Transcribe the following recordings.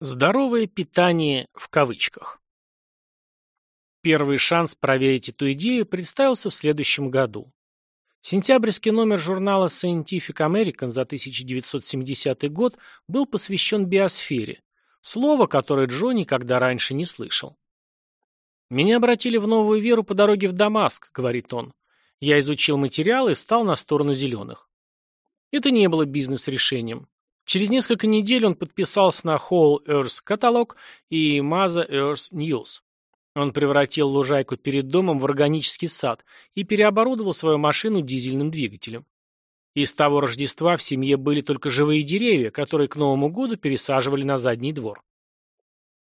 Здоровое питание в кавычках. Первый шанс проверить эту идею представился в следующем году. Сентябрьский номер журнала Scientific American за 1970 год был посвящен биосфере, слово, которое Джо никогда раньше не слышал. «Меня обратили в новую веру по дороге в Дамаск», — говорит он. «Я изучил материалы и встал на сторону зеленых». Это не было бизнес-решением. Через несколько недель он подписался на Whole Earth каталог и Mother Earth News. Он превратил лужайку перед домом в органический сад и переоборудовал свою машину дизельным двигателем. Из того Рождества в семье были только живые деревья, которые к Новому году пересаживали на задний двор.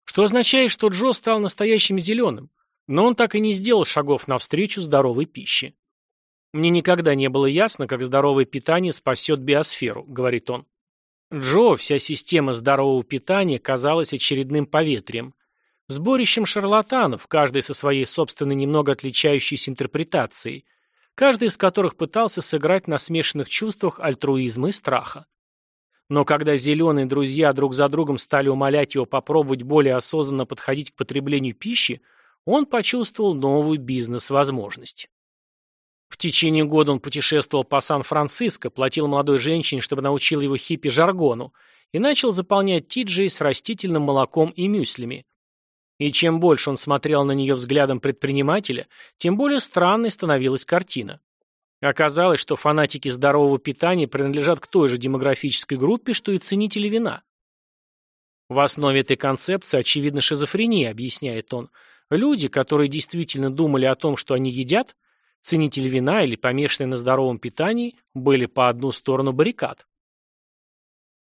Что означает, что Джо стал настоящим зеленым, но он так и не сделал шагов навстречу здоровой пище. «Мне никогда не было ясно, как здоровое питание спасет биосферу», — говорит он. Джо, вся система здорового питания казалась очередным поветрием. Сборищем шарлатанов, каждый со своей собственной немного отличающейся интерпретацией, каждый из которых пытался сыграть на смешанных чувствах альтруизма и страха. Но когда зеленые друзья друг за другом стали умолять его попробовать более осознанно подходить к потреблению пищи, он почувствовал новую бизнес-возможность. В течение года он путешествовал по Сан-Франциско, платил молодой женщине, чтобы научил его хиппи-жаргону, и начал заполнять тиджей с растительным молоком и мюслями. И чем больше он смотрел на нее взглядом предпринимателя, тем более странной становилась картина. Оказалось, что фанатики здорового питания принадлежат к той же демографической группе, что и ценители вина. В основе этой концепции очевидна шизофрения, объясняет он. Люди, которые действительно думали о том, что они едят, Ценители вина или помешанные на здоровом питании были по одну сторону баррикад.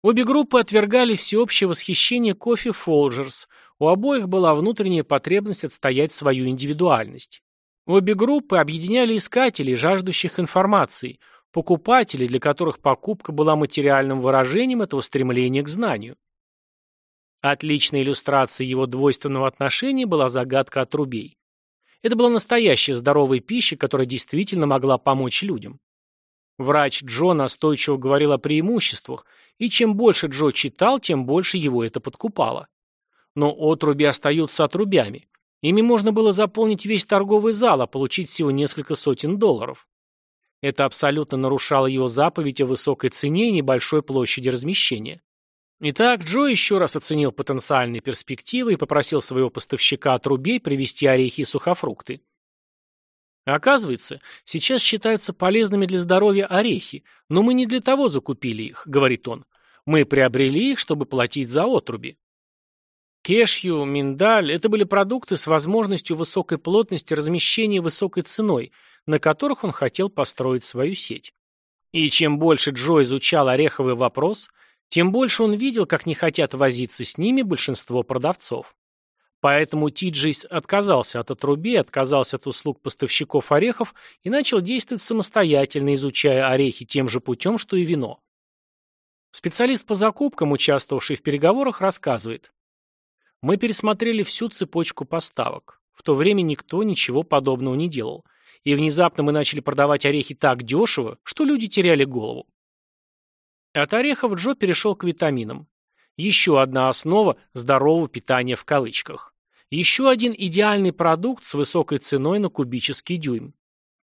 Обе группы отвергали всеобщее восхищение кофе Фолджерс, у обоих была внутренняя потребность отстоять свою индивидуальность. Обе группы объединяли искателей, жаждущих информации, покупателей, для которых покупка была материальным выражением этого стремления к знанию. Отличной иллюстрацией его двойственного отношения была загадка от рубей. Это была настоящая здоровая пища, которая действительно могла помочь людям. Врач Джо настойчиво говорил о преимуществах, и чем больше Джо читал, тем больше его это подкупало. Но отруби остаются отрубями. Ими можно было заполнить весь торговый зал, а получить всего несколько сотен долларов. Это абсолютно нарушало его заповедь о высокой цене и небольшой площади размещения. Итак, Джо еще раз оценил потенциальные перспективы и попросил своего поставщика отрубей привезти орехи и сухофрукты. Оказывается, сейчас считаются полезными для здоровья орехи, но мы не для того закупили их, говорит он. Мы приобрели их, чтобы платить за отруби. Кешью, миндаль – это были продукты с возможностью высокой плотности размещения высокой ценой, на которых он хотел построить свою сеть. И чем больше Джо изучал ореховый вопрос – тем больше он видел, как не хотят возиться с ними большинство продавцов. Поэтому Тиджейс отказался от отрубей, отказался от услуг поставщиков орехов и начал действовать самостоятельно, изучая орехи тем же путем, что и вино. Специалист по закупкам, участвовавший в переговорах, рассказывает. Мы пересмотрели всю цепочку поставок. В то время никто ничего подобного не делал. И внезапно мы начали продавать орехи так дешево, что люди теряли голову. От орехов Джо перешел к витаминам. Еще одна основа здорового питания в кавычках. Еще один идеальный продукт с высокой ценой на кубический дюйм.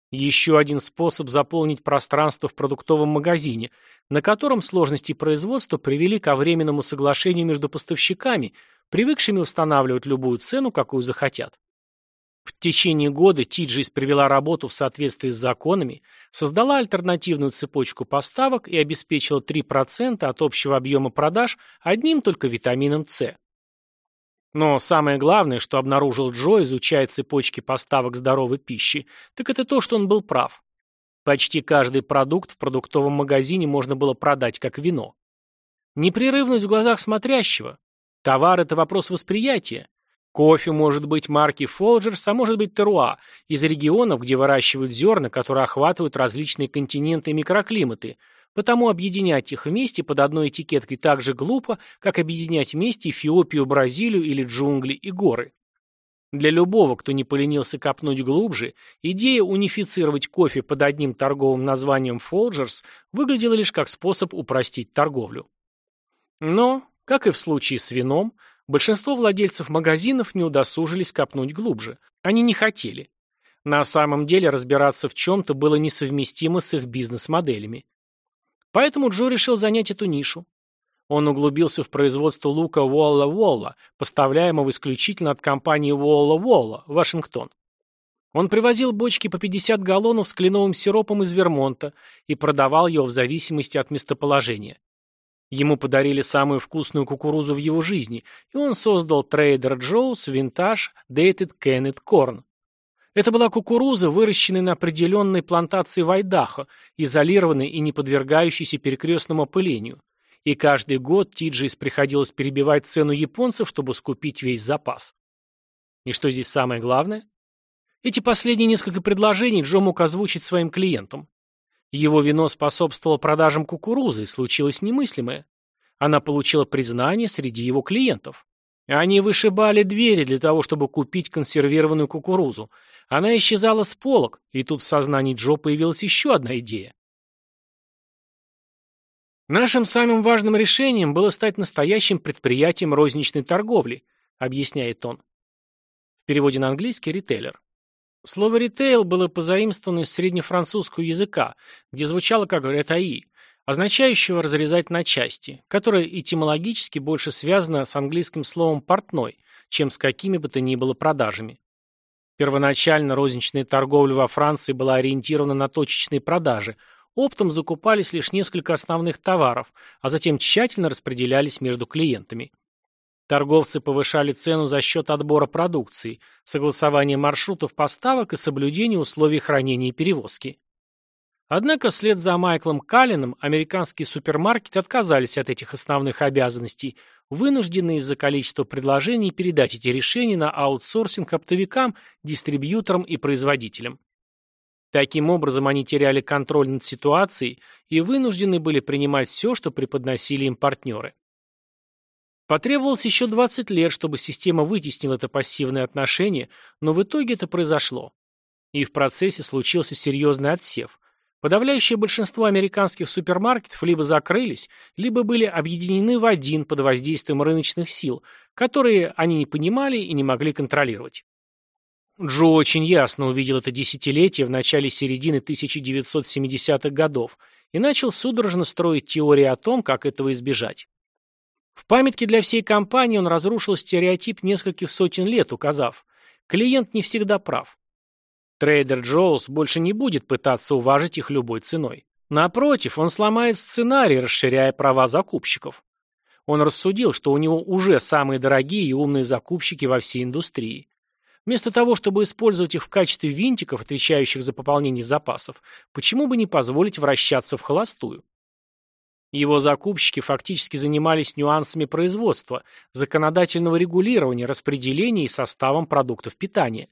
Еще один способ заполнить пространство в продуктовом магазине, на котором сложности производства привели ко временному соглашению между поставщиками, привыкшими устанавливать любую цену, какую захотят. В течение года Тиджис привела работу в соответствии с законами, создала альтернативную цепочку поставок и обеспечила 3% от общего объема продаж одним только витамином С. Но самое главное, что обнаружил Джо, изучая цепочки поставок здоровой пищи, так это то, что он был прав. Почти каждый продукт в продуктовом магазине можно было продать как вино. Непрерывность в глазах смотрящего. Товар – это вопрос восприятия. Кофе может быть марки Folgers, а может быть Теруа, из регионов, где выращивают зерна, которые охватывают различные континенты и микроклиматы, потому объединять их вместе под одной этикеткой так же глупо, как объединять вместе Эфиопию, Бразилию или джунгли и горы. Для любого, кто не поленился копнуть глубже, идея унифицировать кофе под одним торговым названием Folgers выглядела лишь как способ упростить торговлю. Но Как и в случае с вином, большинство владельцев магазинов не удосужились копнуть глубже. Они не хотели. На самом деле разбираться в чем-то было несовместимо с их бизнес-моделями. Поэтому Джо решил занять эту нишу. Он углубился в производство лука Уолла-Уолла, поставляемого исключительно от компании Уолла-Уолла, Вашингтон. Он привозил бочки по 50 галлонов с кленовым сиропом из Вермонта и продавал его в зависимости от местоположения. Ему подарили самую вкусную кукурузу в его жизни, и он создал Trader Joe's Vintage Dated Canned Corn. Это была кукуруза, выращенная на определенной плантации в Айдахо, изолированной и не подвергающейся перекрестному опылению. И каждый год Тиджис приходилось перебивать цену японцев, чтобы скупить весь запас. И что здесь самое главное? Эти последние несколько предложений Джо мог озвучить своим клиентам. Его вино способствовало продажам кукурузы, и случилось немыслимое. Она получила признание среди его клиентов. Они вышибали двери для того, чтобы купить консервированную кукурузу. Она исчезала с полок, и тут в сознании Джо появилась еще одна идея. Нашим самым важным решением было стать настоящим предприятием розничной торговли, объясняет он. В переводе на английский ритейлер. Слово «ритейл» было позаимствовано из среднефранцузского языка, где звучало как «ретаи», означающего «разрезать на части», которое этимологически больше связано с английским словом «портной», чем с какими бы то ни было продажами. Первоначально розничная торговля во Франции была ориентирована на точечные продажи, оптом закупались лишь несколько основных товаров, а затем тщательно распределялись между клиентами. Торговцы повышали цену за счет отбора продукции, согласования маршрутов поставок и соблюдения условий хранения и перевозки. Однако вслед за Майклом Каллином американские супермаркеты отказались от этих основных обязанностей, вынужденные из-за количества предложений передать эти решения на аутсорсинг оптовикам, дистрибьюторам и производителям. Таким образом, они теряли контроль над ситуацией и вынуждены были принимать все, что преподносили им партнеры. Потребовалось еще 20 лет, чтобы система вытеснила это пассивное отношение, но в итоге это произошло. И в процессе случился серьезный отсев. Подавляющее большинство американских супермаркетов либо закрылись, либо были объединены в один под воздействием рыночных сил, которые они не понимали и не могли контролировать. Джо очень ясно увидел это десятилетие в начале середины 1970-х годов и начал судорожно строить теории о том, как этого избежать. В памятке для всей компании он разрушил стереотип нескольких сотен лет, указав, клиент не всегда прав. Trader Joe's больше не будет пытаться уважить их любой ценой. Напротив, он сломает сценарий, расширяя права закупщиков. Он рассудил, что у него уже самые дорогие и умные закупщики во всей индустрии. Вместо того, чтобы использовать их в качестве винтиков, отвечающих за пополнение запасов, почему бы не позволить вращаться в холостую? Его закупщики фактически занимались нюансами производства, законодательного регулирования, распределения и составом продуктов питания.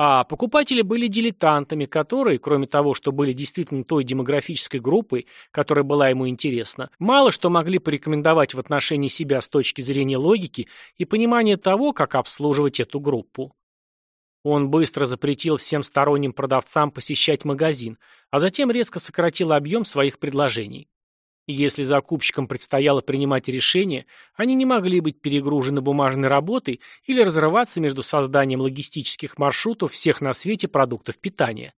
А покупатели были дилетантами, которые, кроме того, что были действительно той демографической группой, которая была ему интересна, мало что могли порекомендовать в отношении себя с точки зрения логики и понимания того, как обслуживать эту группу. Он быстро запретил всем сторонним продавцам посещать магазин, а затем резко сократил объем своих предложений. И если закупщикам предстояло принимать решения, они не могли быть перегружены бумажной работой или разрываться между созданием логистических маршрутов всех на свете продуктов питания.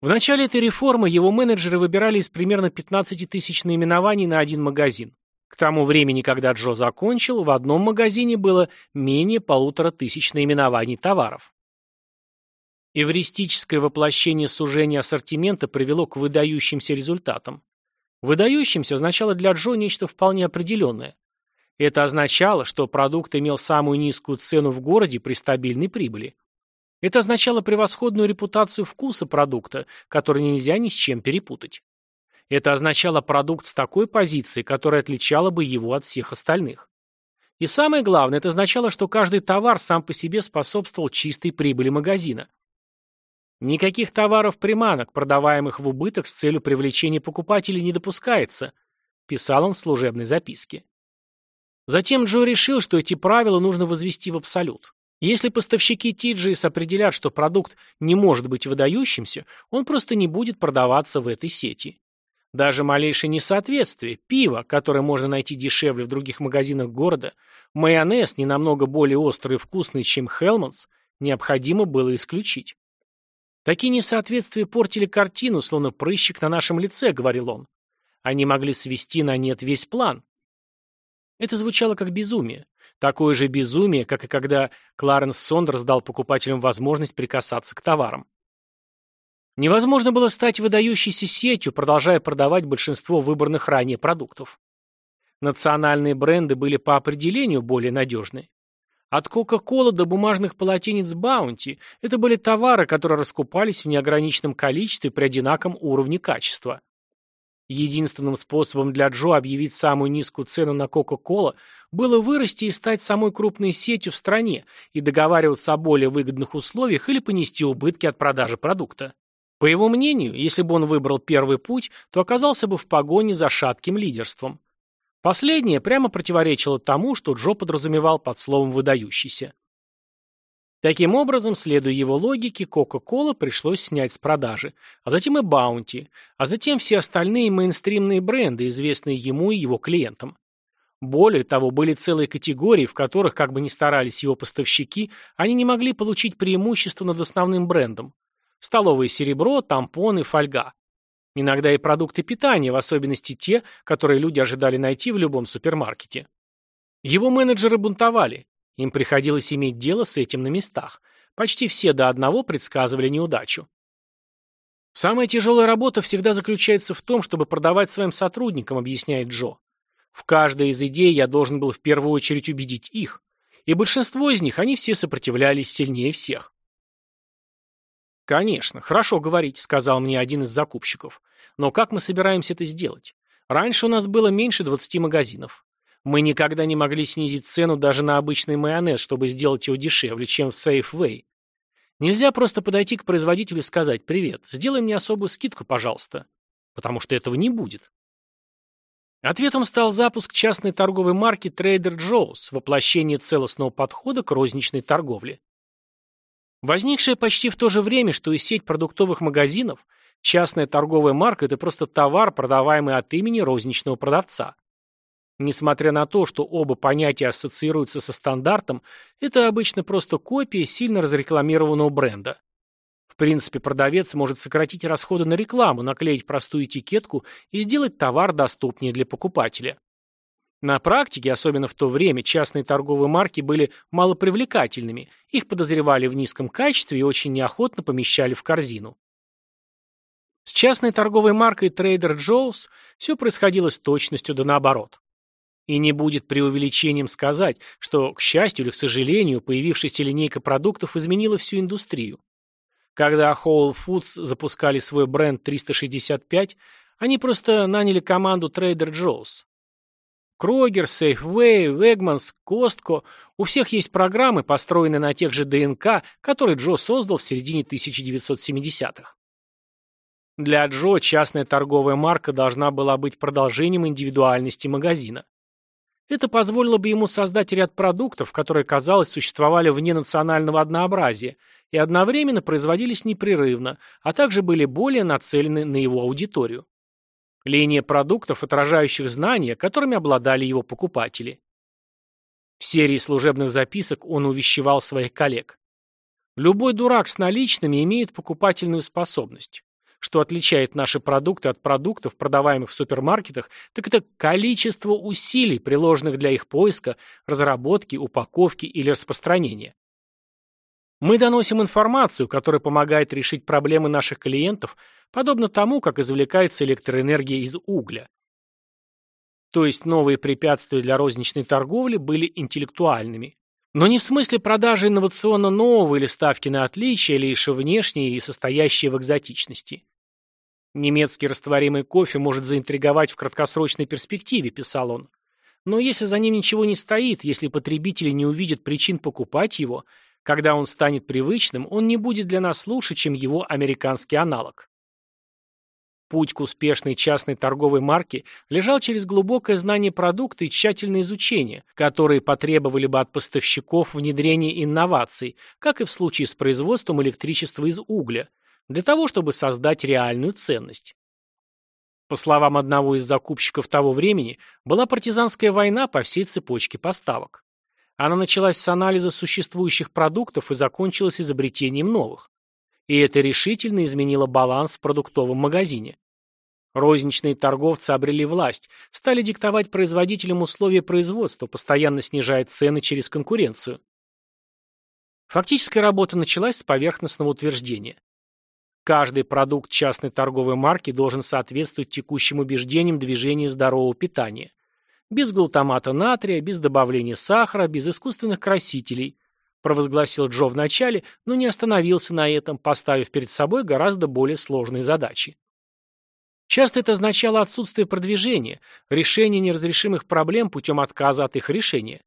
В начале этой реформы его менеджеры выбирали из примерно 15 тысяч наименований на один магазин. К тому времени, когда Джо закончил, в одном магазине было менее полутора тысяч наименований товаров. Эвристическое воплощение сужения ассортимента привело к выдающимся результатам. Выдающимся означало для Джо нечто вполне определенное. Это означало, что продукт имел самую низкую цену в городе при стабильной прибыли. Это означало превосходную репутацию вкуса продукта, который нельзя ни с чем перепутать. Это означало продукт с такой позицией, которая отличала бы его от всех остальных. И самое главное, это означало, что каждый товар сам по себе способствовал чистой прибыли магазина. Никаких товаров-приманок, продаваемых в убыток с целью привлечения покупателей, не допускается, писал он в служебной записке. Затем Джо решил, что эти правила нужно возвести в абсолют. Если поставщики Тиджис определят, что продукт не может быть выдающимся, он просто не будет продаваться в этой сети. Даже малейшее несоответствие, пиво, которое можно найти дешевле в других магазинах города, майонез, не намного более острый и вкусный, чем Хелманс, необходимо было исключить. Такие несоответствия портили картину, словно прыщик на нашем лице, говорил он. Они могли свести на нет весь план. Это звучало как безумие. Такое же безумие, как и когда Кларенс Сондерс дал покупателям возможность прикасаться к товарам. Невозможно было стать выдающейся сетью, продолжая продавать большинство выбранных ранее продуктов. Национальные бренды были по определению более надежны. От Кока-Кола до бумажных полотенец Баунти – это были товары, которые раскупались в неограниченном количестве при одинаковом уровне качества. Единственным способом для Джо объявить самую низкую цену на Кока-Кола было вырасти и стать самой крупной сетью в стране и договариваться о более выгодных условиях или понести убытки от продажи продукта. По его мнению, если бы он выбрал первый путь, то оказался бы в погоне за шатким лидерством. Последнее прямо противоречило тому, что Джо подразумевал под словом «выдающийся». Таким образом, следуя его логике, Coca-Cola пришлось снять с продажи, а затем и Bounty, а затем все остальные мейнстримные бренды, известные ему и его клиентам. Более того, были целые категории, в которых, как бы ни старались его поставщики, они не могли получить преимущество над основным брендом. Столовое серебро, тампоны, фольга. Иногда и продукты питания, в особенности те, которые люди ожидали найти в любом супермаркете. Его менеджеры бунтовали, им приходилось иметь дело с этим на местах. Почти все до одного предсказывали неудачу. Самая тяжелая работа всегда заключается в том, чтобы продавать своим сотрудникам, объясняет Джо. В каждой из идей я должен был в первую очередь убедить их. И большинство из них, они все сопротивлялись сильнее всех. «Конечно, хорошо говорить», — сказал мне один из закупщиков. «Но как мы собираемся это сделать? Раньше у нас было меньше 20 магазинов. Мы никогда не могли снизить цену даже на обычный майонез, чтобы сделать его дешевле, чем в Safeway. Нельзя просто подойти к производителю и сказать «Привет, сделай мне особую скидку, пожалуйста», потому что этого не будет. Ответом стал запуск частной торговой марки Trader Joe's, воплощение целостного подхода к розничной торговле. Возникшая почти в то же время, что и сеть продуктовых магазинов, частная торговая марка – это просто товар, продаваемый от имени розничного продавца. Несмотря на то, что оба понятия ассоциируются со стандартом, это обычно просто копия сильно разрекламированного бренда. В принципе, продавец может сократить расходы на рекламу, наклеить простую этикетку и сделать товар доступнее для покупателя. На практике, особенно в то время, частные торговые марки были малопривлекательными, их подозревали в низком качестве и очень неохотно помещали в корзину. С частной торговой маркой Trader Joe's все происходило с точностью да наоборот. И не будет преувеличением сказать, что, к счастью или к сожалению, появившаяся линейка продуктов изменила всю индустрию. Когда Whole Foods запускали свой бренд 365, они просто наняли команду Trader Joe's. Крогер, Safeway, Wegmans, Costco – у всех есть программы, построенные на тех же ДНК, которые Джо создал в середине 1970-х. Для Джо частная торговая марка должна была быть продолжением индивидуальности магазина. Это позволило бы ему создать ряд продуктов, которые, казалось, существовали вне национального однообразия и одновременно производились непрерывно, а также были более нацелены на его аудиторию. Линия продуктов, отражающих знания, которыми обладали его покупатели. В серии служебных записок он увещевал своих коллег. Любой дурак с наличными имеет покупательную способность. Что отличает наши продукты от продуктов, продаваемых в супермаркетах, так это количество усилий, приложенных для их поиска, разработки, упаковки или распространения. Мы доносим информацию, которая помогает решить проблемы наших клиентов, подобно тому, как извлекается электроэнергия из угля. То есть новые препятствия для розничной торговли были интеллектуальными. Но не в смысле продажи инновационно нового или ставки на отличия, лишь внешние и состоящие в экзотичности. Немецкий растворимый кофе может заинтриговать в краткосрочной перспективе, писал он. Но если за ним ничего не стоит, если потребители не увидят причин покупать его, когда он станет привычным, он не будет для нас лучше, чем его американский аналог. Путь к успешной частной торговой марке лежал через глубокое знание продукта и тщательное изучение, которые потребовали бы от поставщиков внедрения инноваций, как и в случае с производством электричества из угля, для того, чтобы создать реальную ценность. По словам одного из закупщиков того времени, была партизанская война по всей цепочке поставок. Она началась с анализа существующих продуктов и закончилась изобретением новых. И это решительно изменило баланс в продуктовом магазине. Розничные торговцы обрели власть, стали диктовать производителям условия производства, постоянно снижая цены через конкуренцию. Фактическая работа началась с поверхностного утверждения. Каждый продукт частной торговой марки должен соответствовать текущим убеждениям движения здорового питания. Без глутамата натрия, без добавления сахара, без искусственных красителей, провозгласил Джо в начале, но не остановился на этом, поставив перед собой гораздо более сложные задачи. Часто это означало отсутствие продвижения, решение неразрешимых проблем путем отказа от их решения.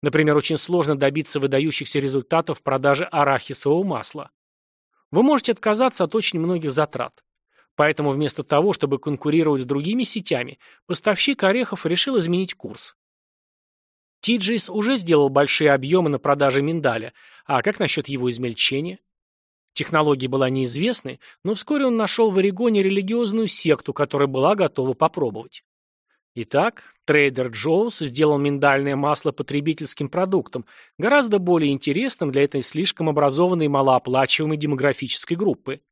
Например, очень сложно добиться выдающихся результатов в продаже арахисового масла. Вы можете отказаться от очень многих затрат. Поэтому вместо того, чтобы конкурировать с другими сетями, поставщик орехов решил изменить курс. Тиджейс уже сделал большие объемы на продаже миндаля, а как насчет его измельчения? Технология была неизвестной, но вскоре он нашел в Орегоне религиозную секту, которая была готова попробовать. Итак, трейдер Джоус сделал миндальное масло потребительским продуктом, гораздо более интересным для этой слишком образованной и малооплачиваемой демографической группы.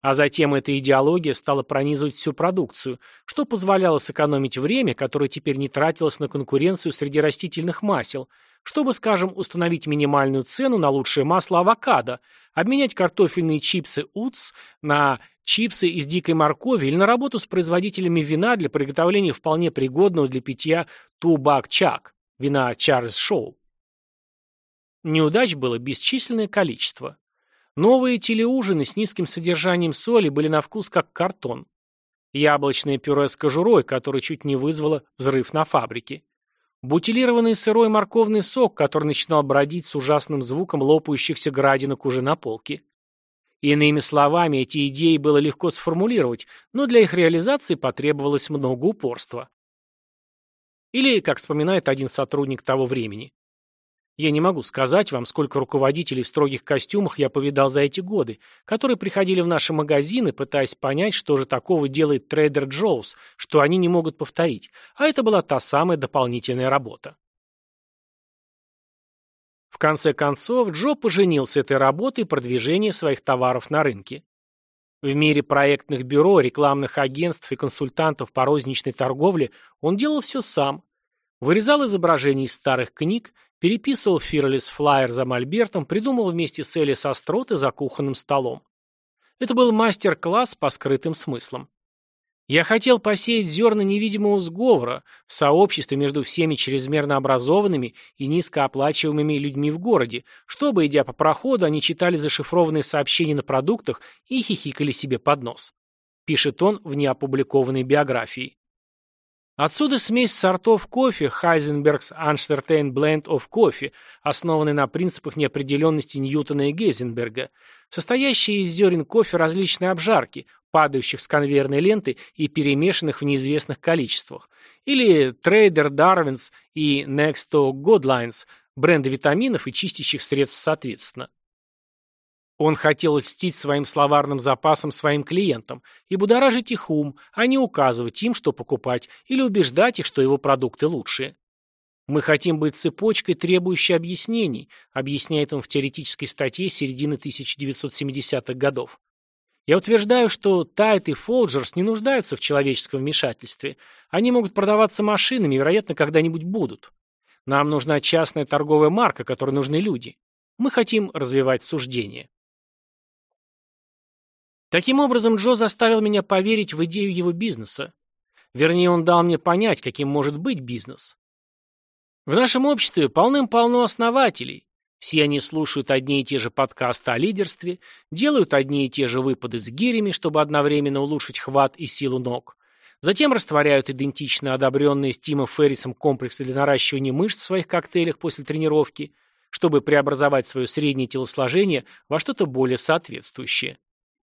А затем эта идеология стала пронизывать всю продукцию, что позволяло сэкономить время, которое теперь не тратилось на конкуренцию среди растительных масел, чтобы, скажем, установить минимальную цену на лучшее масло авокадо, обменять картофельные чипсы УЦ на чипсы из дикой моркови или на работу с производителями вина для приготовления вполне пригодного для питья тубак-чак, вина Чарльз Шоу. Неудач было бесчисленное количество. Новые телеужины с низким содержанием соли были на вкус как картон. Яблочное пюре с кожурой, которое чуть не вызвало взрыв на фабрике. Бутилированный сырой морковный сок, который начинал бродить с ужасным звуком лопающихся градинок уже на полке. Иными словами, эти идеи было легко сформулировать, но для их реализации потребовалось много упорства. Или, как вспоминает один сотрудник того времени, я не могу сказать вам, сколько руководителей в строгих костюмах я повидал за эти годы, которые приходили в наши магазины, пытаясь понять, что же такого делает трейдер Джоус, что они не могут повторить, а это была та самая дополнительная работа. В конце концов, Джо поженился этой работой продвижения своих товаров на рынке. В мире проектных бюро, рекламных агентств и консультантов по розничной торговле он делал все сам. Вырезал изображения из старых книг, переписывал Фирлис флайер за мольбертом, придумал вместе с Элис остроты за кухонным столом. Это был мастер-класс по скрытым смыслам. Я хотел посеять зерна невидимого сговора в сообществе между всеми чрезмерно образованными и низкооплачиваемыми людьми в городе, чтобы, идя по проходу, они читали зашифрованные сообщения на продуктах и хихикали себе под нос. Пишет он в неопубликованной биографии. Отсюда смесь сортов кофе Heisenberg's Uncertain Blend of Coffee, основанный на принципах неопределенности Ньютона и Гейзенберга, состоящая из зерен кофе различной обжарки, падающих с конвейерной ленты и перемешанных в неизвестных количествах, или Trader Darwin's и Nexto Godlines, бренды витаминов и чистящих средств соответственно. Он хотел льстить своим словарным запасом своим клиентам и будоражить их ум, а не указывать им, что покупать, или убеждать их, что его продукты лучшие. Мы хотим быть цепочкой, требующей объяснений, объясняет он в теоретической статье середины 1970-х годов. Я утверждаю, что Тайт и Фолджерс не нуждаются в человеческом вмешательстве. Они могут продаваться машинами вероятно, когда-нибудь будут. Нам нужна частная торговая марка, которой нужны люди. Мы хотим развивать суждения. Таким образом, Джо заставил меня поверить в идею его бизнеса. Вернее, он дал мне понять, каким может быть бизнес. В нашем обществе полным-полно основателей. Все они слушают одни и те же подкасты о лидерстве, делают одни и те же выпады с гирями, чтобы одновременно улучшить хват и силу ног. Затем растворяют идентично одобренные Стимом Феррисом комплексы для наращивания мышц в своих коктейлях после тренировки, чтобы преобразовать свое среднее телосложение во что-то более соответствующее.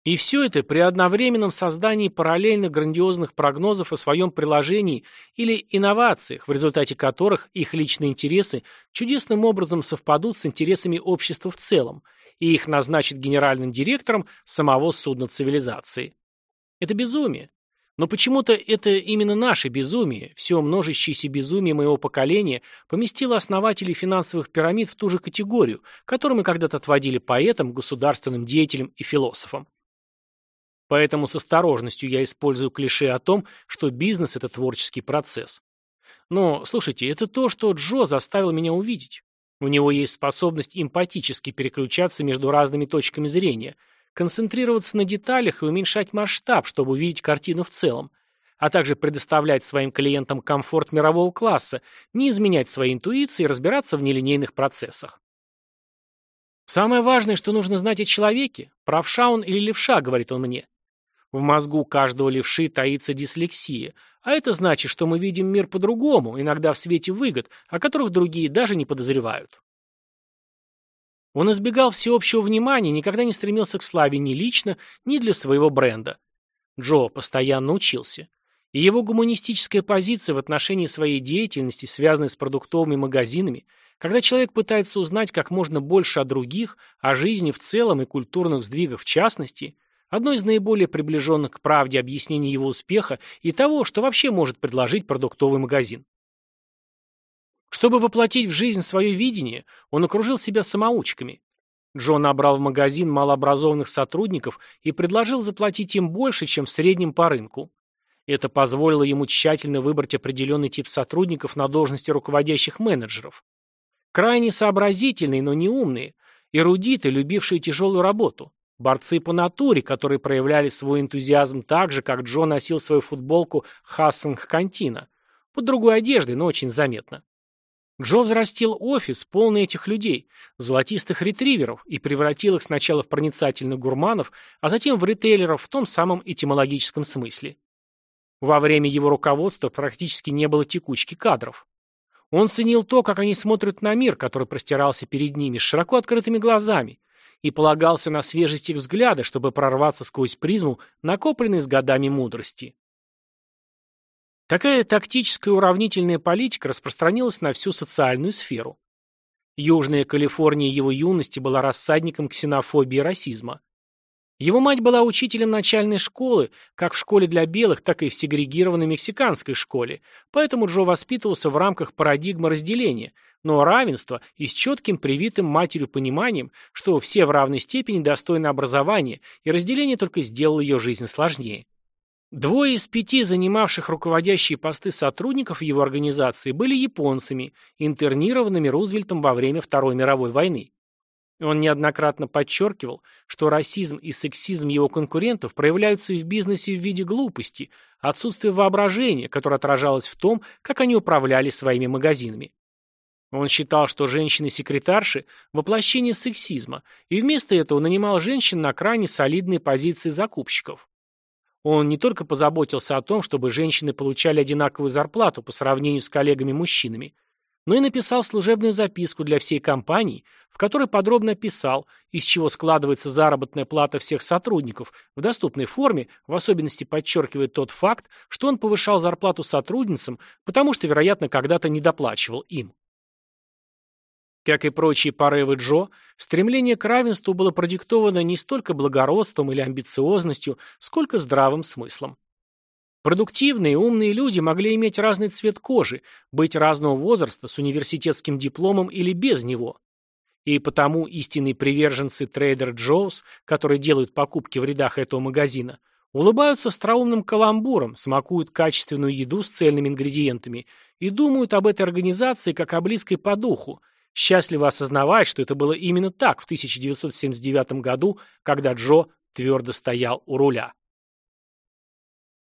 И все это при одновременном создании параллельно грандиозных прогнозов о своем приложении или инновациях, в результате которых их личные интересы чудесным образом совпадут с интересами общества в целом, и их назначат генеральным директором самого судна цивилизации. Это безумие. Но почему-то это именно наше безумие, все множащееся безумие моего поколения, поместило основателей финансовых пирамид в ту же категорию, которую мы когда-то отводили поэтам, государственным деятелям и философам. Поэтому с осторожностью я использую клише о том, что бизнес – это творческий процесс. Но, слушайте, это то, что Джо заставил меня увидеть. У него есть способность эмпатически переключаться между разными точками зрения – концентрироваться на деталях и уменьшать масштаб, чтобы увидеть картину в целом, а также предоставлять своим клиентам комфорт мирового класса, не изменять своей интуиции и разбираться в нелинейных процессах. Самое важное, что нужно знать о человеке, правша он или левша, говорит он мне. В мозгу каждого левши таится дислексия, а это значит, что мы видим мир по-другому, иногда в свете выгод, о которых другие даже не подозревают. Он избегал всеобщего внимания, никогда не стремился к славе ни лично, ни для своего бренда. Джо постоянно учился. И его гуманистическая позиция в отношении своей деятельности, связанной с продуктовыми магазинами, когда человек пытается узнать как можно больше о других, о жизни в целом и культурных сдвигах в частности, одно из наиболее приближенных к правде объяснений его успеха и того, что вообще может предложить продуктовый магазин. Чтобы воплотить в жизнь свое видение, он окружил себя самоучками. Джон набрал в магазин малообразованных сотрудников и предложил заплатить им больше, чем в среднем по рынку. Это позволило ему тщательно выбрать определенный тип сотрудников на должности руководящих менеджеров. Крайне сообразительные, но не умные, эрудиты, любившие тяжелую работу, борцы по натуре, которые проявляли свой энтузиазм так же, как Джо носил свою футболку Хассанг Кантина, под другой одеждой, но очень заметно. Джо взрастил офис, полный этих людей, золотистых ретриверов, и превратил их сначала в проницательных гурманов, а затем в ритейлеров в том самом этимологическом смысле. Во время его руководства практически не было текучки кадров. Он ценил то, как они смотрят на мир, который простирался перед ними, с широко открытыми глазами, и полагался на свежесть их взгляда, чтобы прорваться сквозь призму, накопленной с годами мудрости. Такая тактическая уравнительная политика распространилась на всю социальную сферу. Южная Калифорния его юности была рассадником ксенофобии и расизма. Его мать была учителем начальной школы, как в школе для белых, так и в сегрегированной мексиканской школе, поэтому Джо воспитывался в рамках парадигмы разделения, но равенства и с четким привитым матерью пониманием, что все в равной степени достойны образования, и разделение только сделало ее жизнь сложнее. Двое из пяти занимавших руководящие посты сотрудников его организации были японцами, интернированными Рузвельтом во время Второй мировой войны. Он неоднократно подчеркивал, что расизм и сексизм его конкурентов проявляются и в бизнесе в виде глупости, отсутствия воображения, которое отражалось в том, как они управляли своими магазинами. Он считал, что женщины-секретарши – воплощение сексизма, и вместо этого нанимал женщин на крайне солидные позиции закупщиков. Он не только позаботился о том, чтобы женщины получали одинаковую зарплату по сравнению с коллегами-мужчинами, но и написал служебную записку для всей компании, в которой подробно описал, из чего складывается заработная плата всех сотрудников, в доступной форме, в особенности подчеркивает тот факт, что он повышал зарплату сотрудницам, потому что, вероятно, когда-то недоплачивал им. Как и прочие порывы Джо, стремление к равенству было продиктовано не столько благородством или амбициозностью, сколько здравым смыслом. Продуктивные, умные люди могли иметь разный цвет кожи, быть разного возраста, с университетским дипломом или без него. И потому истинные приверженцы трейдер Джоус, которые делают покупки в рядах этого магазина, улыбаются остроумным каламбуром, смакуют качественную еду с цельными ингредиентами и думают об этой организации как о близкой по духу – счастливо осознавать, что это было именно так в 1979 году, когда Джо твердо стоял у руля.